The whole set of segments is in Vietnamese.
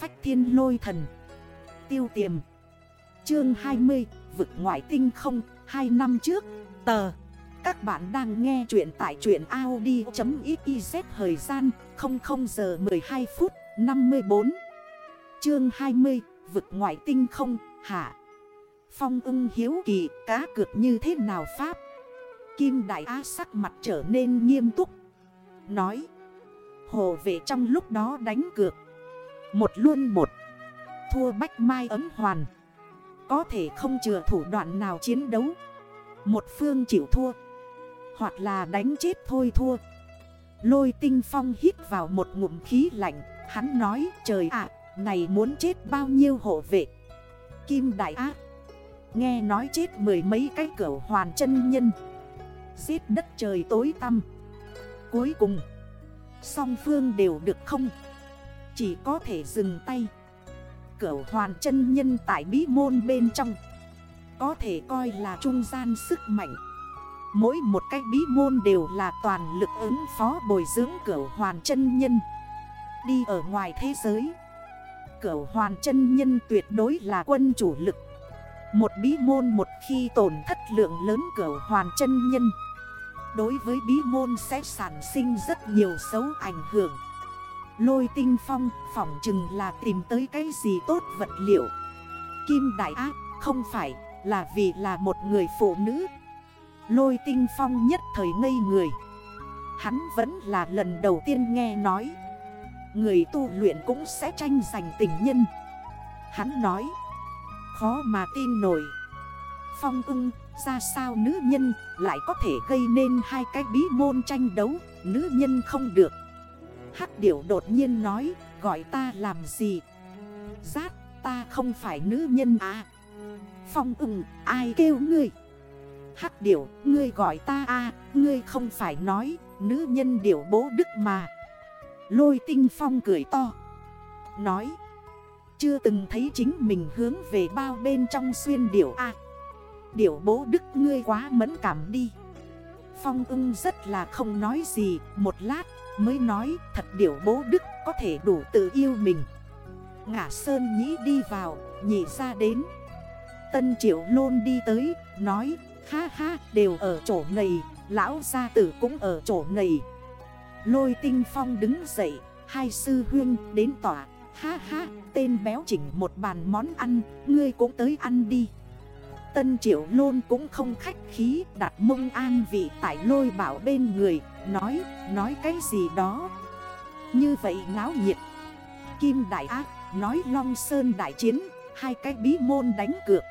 phách thiên lôi thần. Tiêu tiềm. Chương 20 Vực ngoại tinh không 2 năm trước. Tờ. Các bạn đang nghe chuyện tại chuyện Audi.xyz Thời gian 00 giờ 12 phút 54 Chương 20 Vực ngoại tinh không Hạ Phong ưng hiếu kỳ, cá cược như thế nào Pháp? Kim Đại Á sắc mặt trở nên nghiêm túc. Nói. Hồ vệ trong lúc đó đánh cược. Một luôn một. Thua bách mai ấm hoàn. Có thể không chừa thủ đoạn nào chiến đấu. Một phương chịu thua. Hoặc là đánh chết thôi thua. Lôi tinh phong hít vào một ngụm khí lạnh. Hắn nói, trời ạ, Này muốn chết bao nhiêu hộ vệ? Kim đại ác Nghe nói chết mười mấy cái cửa hoàn chân nhân. Giết đất trời tối tăm. Cuối cùng, Song phương đều được không. Chỉ có thể dừng tay. Cửu hoàn chân nhân tại bí môn bên trong. Có thể coi là trung gian sức mạnh. Mỗi một cái bí môn đều là toàn lực ứng phó bồi dưỡng cửu hoàn chân nhân. Đi ở ngoài thế giới. Cửu hoàn chân nhân tuyệt đối là quân chủ lực. Một bí môn một khi tổn thất lượng lớn cửu hoàn chân nhân. Đối với bí môn sẽ sản sinh rất nhiều xấu ảnh hưởng. Lôi tinh phong, phỏng chừng là tìm tới cái gì tốt vật liệu. Kim đại ác không phải, là vì là một người phụ nữ. Lôi tinh phong nhất thời ngây người. Hắn vẫn là lần đầu tiên nghe nói. Người tu luyện cũng sẽ tranh giành tình nhân. Hắn nói, Khó mà tin nổi. Phong ưng, ra sao nữ nhân lại có thể gây nên hai cái bí môn tranh đấu? Nữ nhân không được. Hắc điểu đột nhiên nói, Gọi ta làm gì? Giác ta không phải nữ nhân à? Phong ưng, ai kêu ngươi? Hắc điểu, ngươi gọi ta à? Ngươi không phải nói, Nữ nhân điểu bố đức mà. Lôi tinh phong cười to, Nói, Chưa từng thấy chính mình hướng về bao bên trong xuyên điểu à? Điểu bố đức ngươi quá mẫn cảm đi. Phong ưng rất là không nói gì, Một lát mới nói thật điểu bố đức có thể đủ tự yêu mình. Ngã sơn nhĩ đi vào, Nhị ra đến. Tân triệu lôn đi tới, Nói, ha ha, đều ở chỗ này, Lão gia tử cũng ở chỗ này. Lôi tinh phong đứng dậy, Hai sư huyên đến tỏa Ha ha, tên béo chỉnh một bàn món ăn, Ngươi cũng tới ăn đi. Tân triệu lôn cũng không khách khí, đặt mông an vị tại lôi bảo bên người Nói, nói cái gì đó? Như vậy náo nhiệt. Kim đại ác nói long sơn đại chiến Hai cái bí môn đánh cược.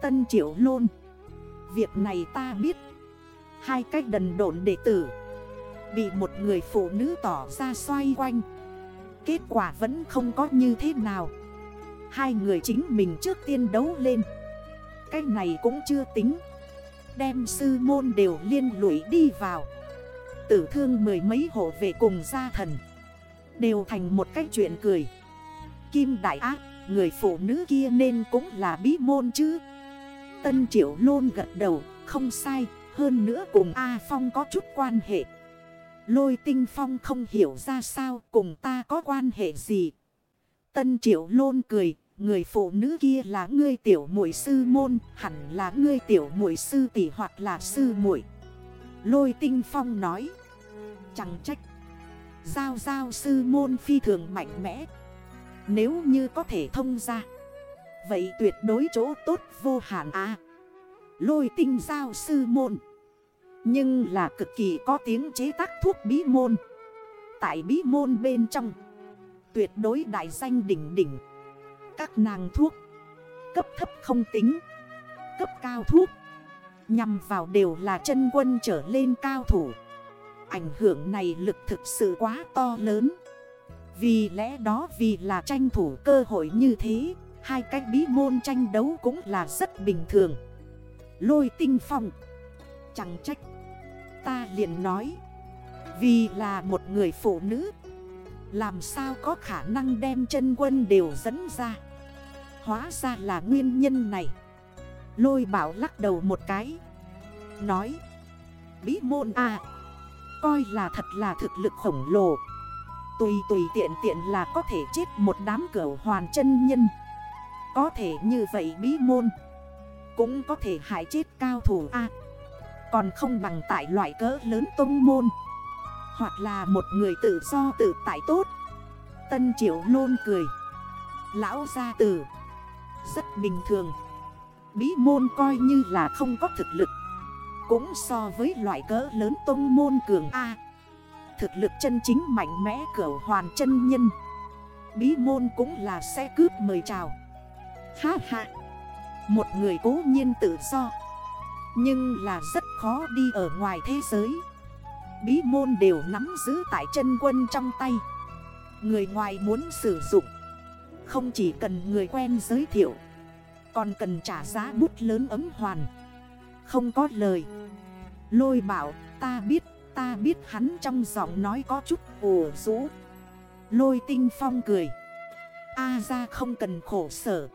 Tân triệu lôn. Việc này ta biết. Hai cái đần độn đệ tử. Bị một người phụ nữ tỏ ra xoay quanh. Kết quả vẫn không có như thế nào. Hai người chính mình trước tiên đấu lên. Cái này cũng chưa tính. Đem sư môn đều liên lụy đi vào. Tử thương mười mấy hộ về cùng gia thần. Đều thành một cái chuyện cười. Kim đại ác Người phụ nữ kia nên cũng là bí môn chứ. Tân triệu lôn gật đầu Không sai Hơn nữa cùng A Phong có chút quan hệ. Lôi tinh phong không hiểu ra sao Cùng ta có quan hệ gì. Tân triệu lôn cười Người phụ nữ kia là ngươi tiểu muội sư môn, hẳn là ngươi tiểu muội sư tỷ hoặc là sư muội. Lôi tinh phong nói. Chẳng trách. Giao giao sư môn phi thường mạnh mẽ. Nếu như có thể thông ra. Vậy tuyệt đối chỗ tốt vô hạn à. Lôi tinh giao sư môn. Nhưng là cực kỳ có tiếng chế tác thuốc bí môn. Tại bí môn bên trong. Tuyệt đối đại danh đỉnh đỉnh. Các nàng thuốc Cấp thấp không tính Cấp cao thuốc Nhằm vào đều là chân quân trở lên cao thủ. Ảnh hưởng này lực thực sự quá to lớn. Vì lẽ đó vì là tranh thủ cơ hội như thế, Hai cái bí môn tranh đấu cũng là rất bình thường. Lôi tinh phong. Chẳng trách. Ta liền nói. Vì là một người phụ nữ. Làm sao có khả năng đem chân quân đều dẫn ra? Hóa ra là nguyên nhân này. Lôi bảo lắc đầu một cái. Nói. Bí môn à Coi là thật là thực lực khổng lồ. Tùy tùy tiện tiện là có thể chết một đám cửa hoàn chân nhân. Có thể như vậy bí môn. Cũng có thể hại chết cao thủ A. Còn không bằng tại loại cỡ lớn tông môn. Hoặc là một người tự do tự tại tốt. Tân triệu luôn cười. Lão gia tử. Rất bình thường. Bí môn coi như là không có thực lực. Cũng so với loại cỡ lớn tông môn cường A. Thực lực chân chính mạnh mẽ cửa hoàn chân nhân. Bí môn cũng là xe cướp mời chào. Ha ha. Một người cố nhiên tự do. Nhưng là rất khó đi ở ngoài thế giới. Bí môn đều nắm giữ tại chân quân trong tay. Người ngoài muốn sử dụng. Không chỉ cần người quen giới thiệu. Còn cần trả giá bút lớn ấm hoàn. Không có lời. Lôi bảo, ta biết ta biết. Hắn trong giọng nói có chút ủ rũ. Lôi tinh phong cười. A ra không cần khổ sở.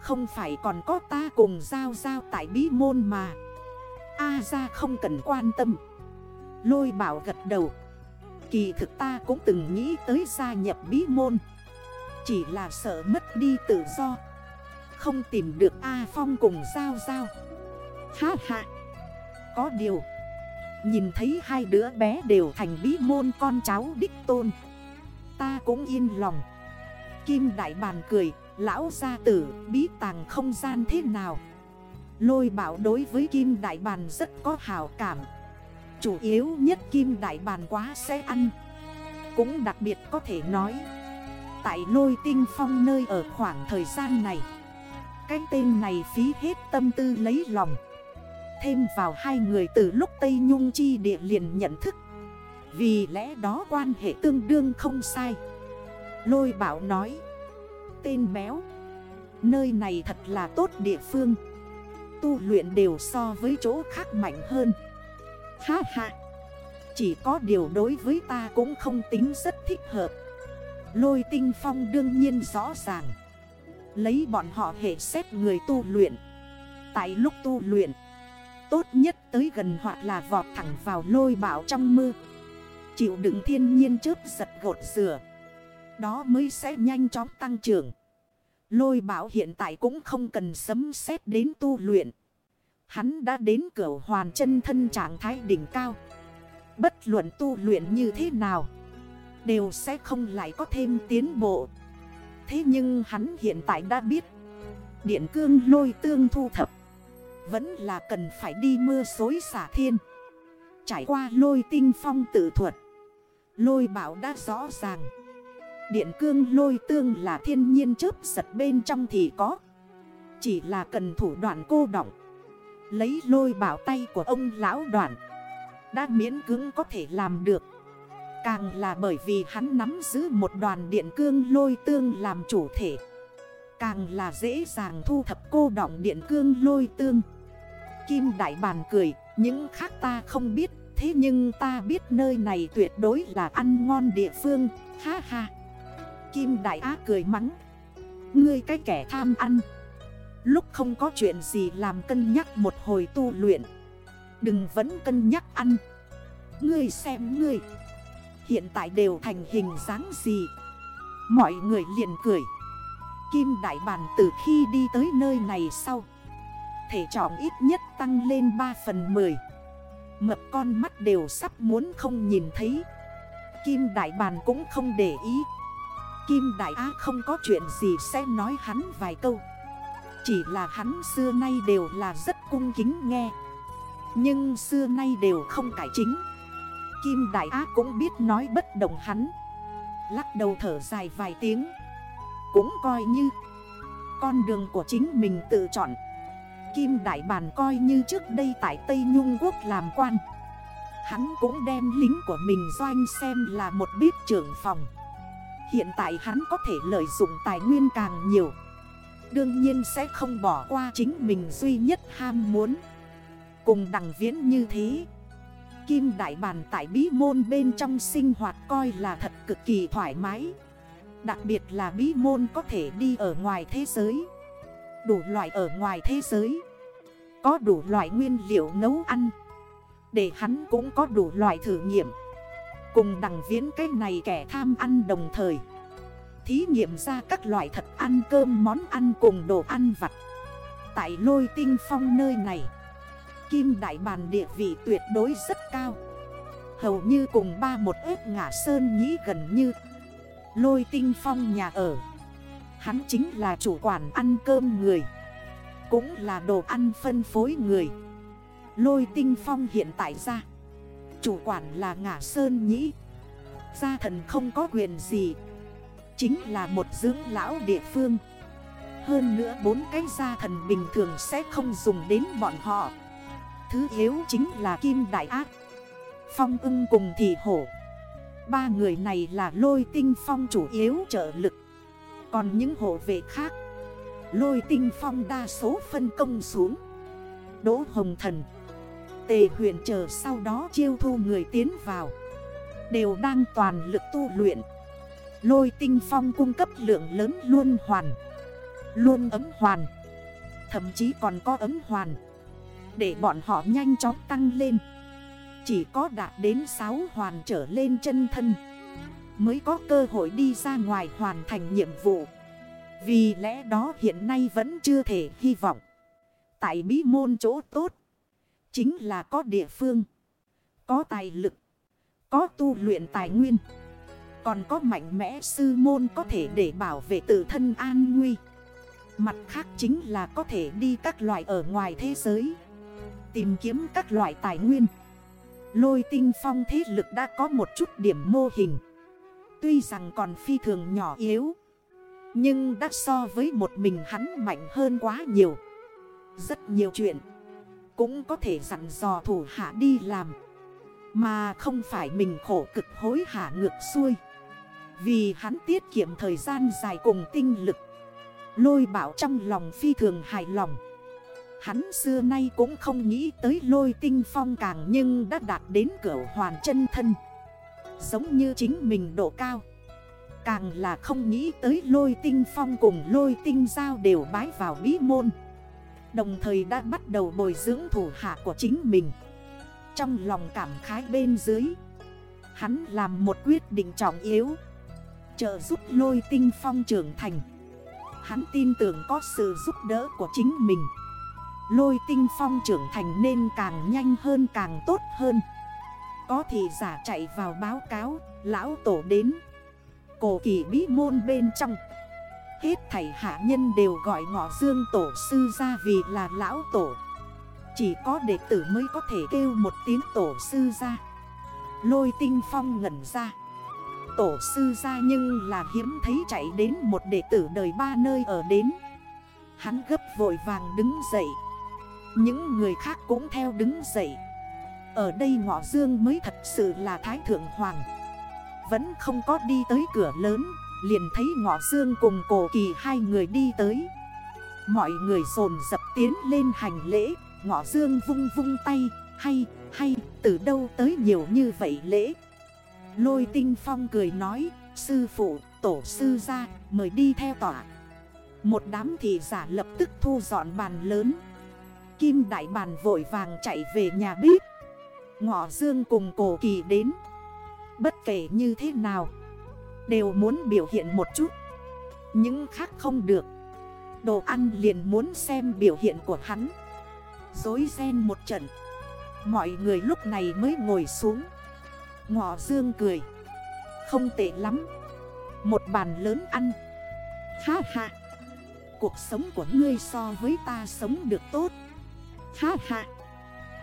Không phải còn có ta cùng giao giao tại bí môn mà. A ra không cần quan tâm. Lôi bảo gật đầu. Kỳ thực ta cũng từng nghĩ tới gia nhập bí môn. Chỉ là sợ mất đi tự do. Không tìm được A Phong cùng Giao Giao. Ha ha. Có điều. Nhìn thấy hai đứa bé đều thành bí môn con cháu đích tôn. Ta cũng yên lòng. Kim Đại Bàn cười, Lão gia tử, bí tàng không gian thế nào? Lôi bảo đối với Kim Đại Bàn rất có hào cảm. Chủ yếu nhất Kim Đại Bàn quá sẽ ăn. Cũng đặc biệt có thể nói, Tại lôi tinh phong nơi ở khoảng thời gian này cái tên này phí hết tâm tư lấy lòng. Thêm vào hai người từ lúc Tây Nhung Chi địa liền nhận thức. Vì lẽ đó quan hệ tương đương không sai. Lôi bảo nói, Tên béo, Nơi này thật là tốt địa phương. Tu luyện đều so với chỗ khác mạnh hơn. Ha ha, Chỉ có điều đối với ta cũng không tính rất thích hợp. Lôi tinh phong đương nhiên rõ ràng. Lấy bọn họ hệ xét người tu luyện. Tại lúc tu luyện, Tốt nhất tới gần hoặc là vọt thẳng vào lôi bão trong mưa. Chịu đựng thiên nhiên chớp giật gột rửa. Đó mới sẽ nhanh chóng tăng trưởng. Lôi bảo hiện tại cũng không cần sấm xét đến tu luyện. Hắn đã đến cửa hoàn chân thân trạng thái đỉnh cao. Bất luận tu luyện như thế nào, Đều sẽ không lại có thêm tiến bộ. Thế nhưng hắn hiện tại đã biết. Điện cương lôi tương thu thập. Vẫn là cần phải đi mưa xối xả thiên. Trải qua lôi tinh phong tự thuật. Lôi bảo đã rõ ràng. Điện cương lôi tương là thiên nhiên chớp giật bên trong thì có. Chỉ là cần thủ đoạn cô động. Lấy lôi bảo tay của ông lão đoạn. Đã miễn cứng có thể làm được. Càng là bởi vì hắn nắm giữ một đoàn điện cương lôi tương làm chủ thể Càng là dễ dàng thu thập cô đọng điện cương lôi tương Kim Đại Bàn cười, những khác ta không biết, thế nhưng ta biết nơi này tuyệt đối là ăn ngon địa phương, ha ha. Kim Đại Á cười mắng, ngươi cái kẻ tham ăn. Lúc không có chuyện gì làm cân nhắc một hồi tu luyện, đừng vẫn cân nhắc ăn. Ngươi xem ngươi, hiện tại đều thành hình dáng gì. Mọi người liền cười. Kim Đại Bàn từ khi đi tới nơi này sau, thể trọng ít nhất tăng lên 3 phần 10 Mập con mắt đều sắp muốn không nhìn thấy. Kim Đại Bàn cũng không để ý. Kim Đại Á không có chuyện gì sẽ nói hắn vài câu. Chỉ là hắn xưa nay đều là rất cung kính nghe. Nhưng xưa nay đều không cải chính. Kim Đại Á cũng biết nói bất đồng hắn. Lắc đầu thở dài vài tiếng. Cũng coi như Con đường của chính mình tự chọn. Kim Đại Bàn coi như trước đây tại Tây Nhung Quốc làm quan. Hắn cũng đem lính của mình doanh xem là một bếp trưởng phòng. Hiện tại hắn có thể lợi dụng tài nguyên càng nhiều. Đương nhiên sẽ không bỏ qua chính mình duy nhất ham muốn. Cùng đằng viễn như thế Kim Đại bàn tại bí môn bên trong sinh hoạt coi là thật cực kỳ thoải mái. Đặc biệt là bí môn có thể đi ở ngoài thế giới. Đủ loại ở ngoài thế giới. Có đủ loại nguyên liệu nấu ăn. Để hắn cũng có đủ loại thử nghiệm. Cùng đằng viễn cái này kẻ tham ăn đồng thời. Thí nghiệm ra các loại thật ăn, cơm, món ăn cùng đồ ăn vặt. Tại lôi tinh phong nơi này Kim đại bàn địa vị tuyệt đối rất cao. Hầu như cùng ba một ếp ngả sơn nhĩ gần như Lôi tinh phong nhà ở. Hắn chính là chủ quản ăn cơm người, Cũng là đồ ăn phân phối người. Lôi tinh phong hiện tại ra, Chủ quản là ngả sơn nhĩ. Gia thần không có quyền gì, Chính là một dưỡng lão địa phương. Hơn nữa bốn cái gia thần bình thường sẽ không dùng đến bọn họ. Thứ yếu chính là kim đại ác. Phong ưng cùng thị hổ. Ba người này là lôi tinh phong chủ yếu trợ lực. Còn những hộ vệ khác, Lôi tinh phong đa số phân công xuống. Đỗ Hồng Thần, Tề huyện chờ sau đó chiêu thu người tiến vào. Đều đang toàn lực tu luyện. Lôi tinh phong cung cấp lượng lớn luôn hoàn, Luôn ấm hoàn. Thậm chí còn có ấm hoàn. Để bọn họ nhanh chóng tăng lên. Chỉ có đạt đến 6 hoàn trở lên chân thân, Mới có cơ hội đi ra ngoài hoàn thành nhiệm vụ. Vì lẽ đó hiện nay vẫn chưa thể hy vọng. Tại bí môn chỗ tốt, Chính là có địa phương, Có tài lực, Có tu luyện tài nguyên. Còn có mạnh mẽ sư môn có thể để bảo vệ tự thân an nguy. Mặt khác chính là có thể đi các loại ở ngoài thế giới. Tìm kiếm các loại tài nguyên. Lôi tinh phong thế lực đã có một chút điểm mô hình. Tuy rằng còn phi thường nhỏ yếu, Nhưng đã so với một mình hắn mạnh hơn quá nhiều. Rất nhiều chuyện Cũng có thể dặn dò thủ hạ đi làm, Mà không phải mình khổ cực hối hạ ngược xuôi. Vì hắn tiết kiệm thời gian dài cùng tinh lực, Lôi bảo trong lòng phi thường hài lòng. Hắn xưa nay cũng không nghĩ tới lôi tinh phong càng nhưng đã đạt đến cửa hoàn chân thân. Giống như chính mình độ cao. Càng là không nghĩ tới lôi tinh phong cùng lôi tinh giao đều bái vào bí môn. Đồng thời đã bắt đầu bồi dưỡng thủ hạ của chính mình. Trong lòng cảm khái bên dưới, Hắn làm một quyết định trọng yếu. Trợ giúp lôi tinh phong trưởng thành. Hắn tin tưởng có sự giúp đỡ của chính mình. Lôi tinh phong trưởng thành nên càng nhanh hơn càng tốt hơn. Có thì giả chạy vào báo cáo, Lão tổ đến. Cổ kỳ bí môn bên trong. Hết thảy hạ nhân đều gọi ngọ dương tổ sư ra vì là lão tổ. Chỉ có đệ tử mới có thể kêu một tiếng tổ sư ra. Lôi tinh phong ngẩn ra. Tổ sư ra nhưng là hiếm thấy chạy đến một đệ tử đời ba nơi ở đến. Hắn gấp vội vàng đứng dậy. Những người khác cũng theo đứng dậy. Ở đây ngọ dương mới thật sự là Thái Thượng Hoàng. Vẫn không có đi tới cửa lớn Liền thấy ngọ dương cùng cổ kỳ hai người đi tới. Mọi người dồn dập tiến lên hành lễ Ngọ dương vung vung tay Hay, hay, từ đâu tới nhiều như vậy lễ? Lôi tinh phong cười nói Sư phụ, tổ sư ra, mời đi theo tỏa Một đám thị giả lập tức thu dọn bàn lớn. Kim đại bàn vội vàng chạy về nhà bếp. Ngọ dương cùng cổ kỳ đến. Bất kể như thế nào, Đều muốn biểu hiện một chút. Những khác không được. Đồ ăn liền muốn xem biểu hiện của hắn. Dối ren một trận. Mọi người lúc này mới ngồi xuống. Ngọ dương cười. Không tệ lắm. Một bàn lớn ăn. Ha ha. Cuộc sống của ngươi so với ta sống được tốt. Ha ha.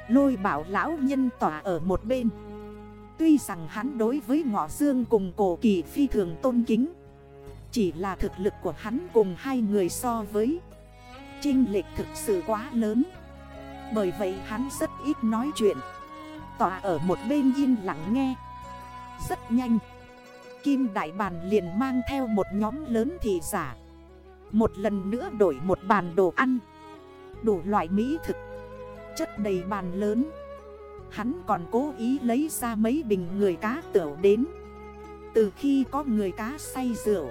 Lôi bảo lão nhân tỏa ở một bên. Tuy rằng hắn đối với ngọ dương cùng cổ kỳ phi thường tôn kính, Chỉ là thực lực của hắn cùng hai người so với Trinh lệch thực sự quá lớn. Bởi vậy hắn rất ít nói chuyện. Tỏa ở một bên yên lặng nghe. Rất nhanh, Kim Đại Bàn liền mang theo một nhóm lớn thị giả. Một lần nữa đổi một bàn đồ ăn. Đủ loại mỹ thực. Chất đầy bàn lớn. Hắn còn cố ý lấy ra mấy bình người cá tửu đến. Từ khi có người cá say rượu,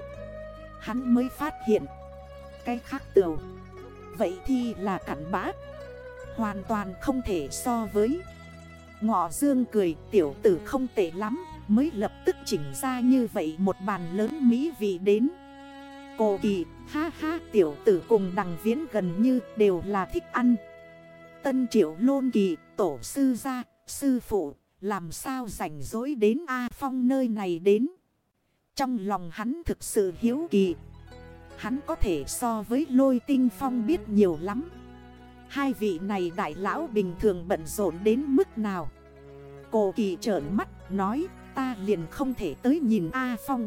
Hắn mới phát hiện Cái khác tửu. Vậy thì là cặn bã, Hoàn toàn không thể so với. Ngọ dương cười, tiểu tử không tệ lắm, Mới lập tức chỉnh ra như vậy một bàn lớn mỹ vị đến. Cô kỳ, ha ha, tiểu tử cùng đằng viễn gần như đều là thích ăn. Tân triệu lôn kỳ, tổ sư gia, sư phụ, làm sao rảnh rỗi đến A Phong nơi này đến? Trong lòng hắn thực sự hiếu kỳ. Hắn có thể so với lôi tinh phong biết nhiều lắm. Hai vị này đại lão bình thường bận rộn đến mức nào? Cổ kỳ trởn mắt, nói, ta liền không thể tới nhìn A Phong.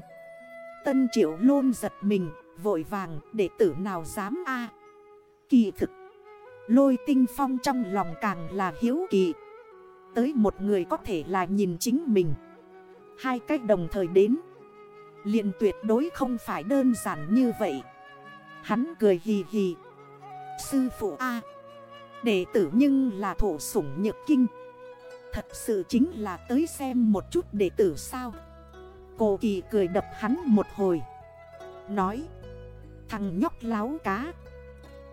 Tân triệu lôn giật mình, vội vàng để tử nào dám A? Kỳ thực Lôi tinh phong trong lòng càng là hiếu kỳ. Tới một người có thể là nhìn chính mình. Hai cách đồng thời đến. Liền tuyệt đối không phải đơn giản như vậy. Hắn cười hì hì. Sư phụ A. Đệ tử nhưng là thổ sủng nhược kinh. Thật sự chính là tới xem một chút đệ tử sao. Cô kỳ cười đập hắn một hồi. Nói. Thằng nhóc láo cá.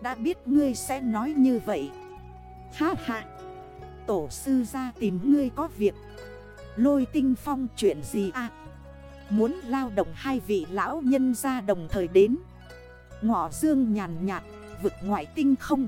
Đã biết ngươi sẽ nói như vậy. Ha ha. Tổ sư ra tìm ngươi có việc. Lôi tinh phong chuyện gì à? Muốn lao động hai vị lão nhân ra đồng thời đến. Ngọ dương nhàn nhạt, Vực ngoại tinh không.